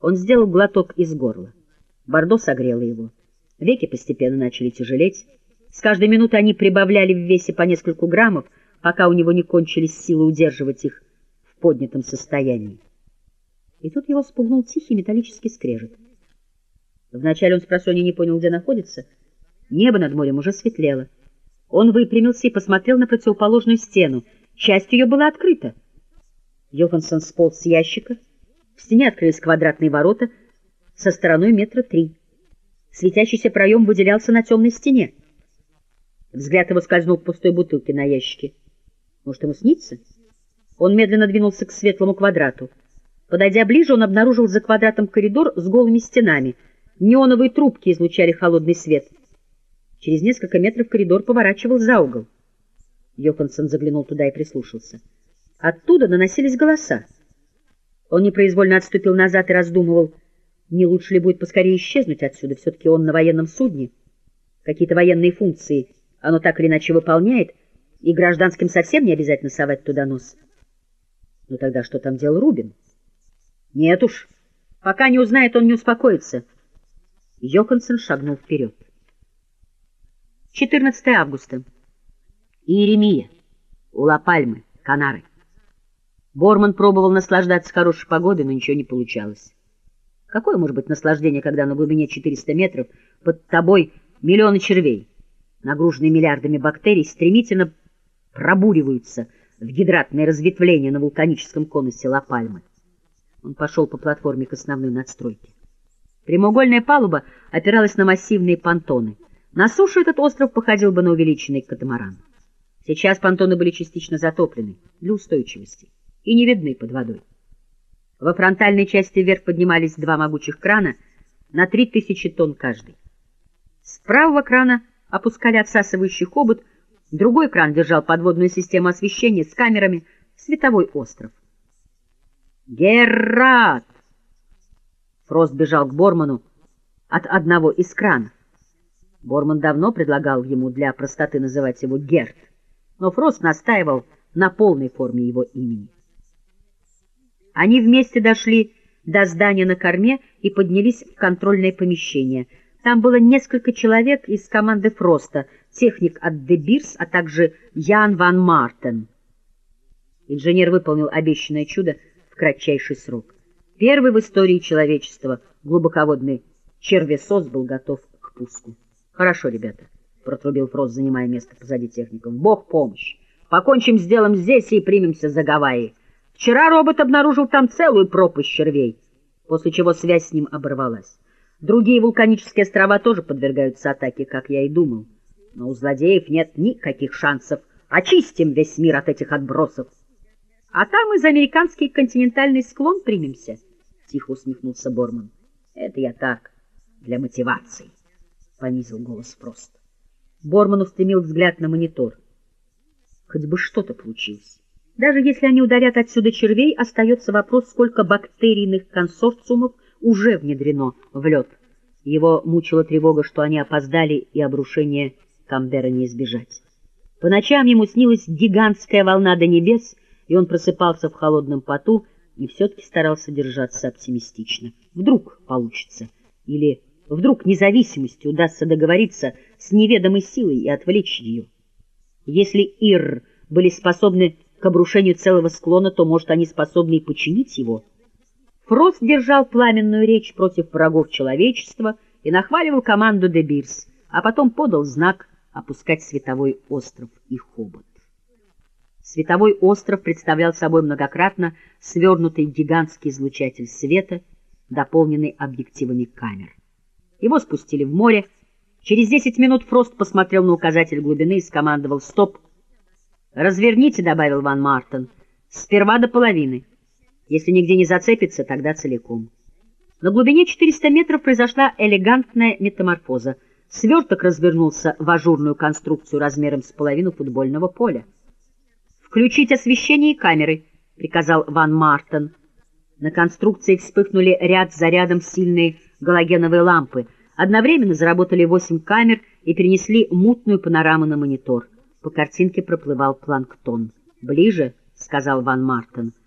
Он сделал глоток из горла. Бордо согрело его. Веки постепенно начали тяжелеть. С каждой минуты они прибавляли в весе по нескольку граммов, пока у него не кончились силы удерживать их в поднятом состоянии. И тут его спугнул тихий металлический скрежет. Вначале он с не понял, где находится. Небо над морем уже светлело. Он выпрямился и посмотрел на противоположную стену. Часть ее была открыта. Йоханссон сполз с ящика. В стене открылись квадратные ворота со стороной метра три. Светящийся проем выделялся на темной стене. Взгляд его скользнул к пустой бутылке на ящике. Может, ему снится? Он медленно двинулся к светлому квадрату. Подойдя ближе, он обнаружил за квадратом коридор с голыми стенами. Неоновые трубки излучали холодный свет. Через несколько метров коридор поворачивал за угол. Йоханссон заглянул туда и прислушался. Оттуда наносились голоса. Он непроизвольно отступил назад и раздумывал, не лучше ли будет поскорее исчезнуть отсюда. Все-таки он на военном судне. Какие-то военные функции оно так или иначе выполняет, и гражданским совсем не обязательно совать туда нос. Ну тогда что там делал Рубин? Нет уж, пока не узнает, он не успокоится. Йоханссон шагнул вперед. 14 августа. Иеремия. У Ла-Пальмы, Канары. Борман пробовал наслаждаться хорошей погодой, но ничего не получалось. Какое может быть наслаждение, когда на глубине 400 метров под тобой миллионы червей, нагруженные миллиардами бактерий, стремительно пробуриваются в гидратное разветвление на вулканическом конусе Ла-Пальмы? Он пошел по платформе к основной надстройке. Прямоугольная палуба опиралась на массивные понтоны. На суше этот остров походил бы на увеличенный катамаран. Сейчас понтоны были частично затоплены для устойчивости и не видны под водой. Во фронтальной части вверх поднимались два могучих крана на 3000 тонн каждый. С правого крана опускали отсасывающий хобот, другой кран держал подводную систему освещения с камерами световой остров. «Геррат!» Фрост бежал к Борману от одного из кранов. Борман давно предлагал ему для простоты называть его Герт, но Фрост настаивал на полной форме его имени. Они вместе дошли до здания на корме и поднялись в контрольное помещение. Там было несколько человек из команды Фроста, техник от Дебирс, а также Ян Ван Мартен. Инженер выполнил обещанное чудо в кратчайший срок. Первый в истории человечества глубоководный червесос был готов к пуску. «Хорошо, ребята», — протрубил Фрост, занимая место позади техников. «Бог помощь! Покончим с делом здесь и примемся за Гавайи. Вчера робот обнаружил там целую пропасть червей, после чего связь с ним оборвалась. Другие вулканические острова тоже подвергаются атаке, как я и думал. Но у злодеев нет никаких шансов. Очистим весь мир от этих отбросов. А там и за американский континентальный склон примемся, — тихо усмехнулся Борман. Это я так, для мотивации, — понизил голос Фрост. Борман устремил взгляд на монитор. Хоть бы что-то получилось. Даже если они ударят отсюда червей, остается вопрос, сколько бактерийных консорциумов уже внедрено в лед. Его мучила тревога, что они опоздали, и обрушение Камбера не избежать. По ночам ему снилась гигантская волна до небес, и он просыпался в холодном поту и все-таки старался держаться оптимистично. Вдруг получится. Или вдруг независимости удастся договориться с неведомой силой и отвлечь ее. Если Ир были способны к обрушению целого склона, то, может, они способны и починить его. Фрост держал пламенную речь против врагов человечества и нахваливал команду Дебирс, а потом подал знак опускать световой остров и хобот. Световой остров представлял собой многократно свернутый гигантский излучатель света, дополненный объективами камер. Его спустили в море. Через 10 минут Фрост посмотрел на указатель глубины и скомандовал «Стоп!» «Разверните», — добавил Ван Мартен, — «сперва до половины. Если нигде не зацепится, тогда целиком». На глубине 400 метров произошла элегантная метаморфоза. Сверток развернулся в ажурную конструкцию размером с половину футбольного поля. «Включить освещение и камеры», — приказал Ван Мартен. На конструкции вспыхнули ряд за рядом сильные галогеновые лампы. Одновременно заработали восемь камер и перенесли мутную панораму на монитор. По картинке проплывал планктон. «Ближе», — сказал Ван Мартен.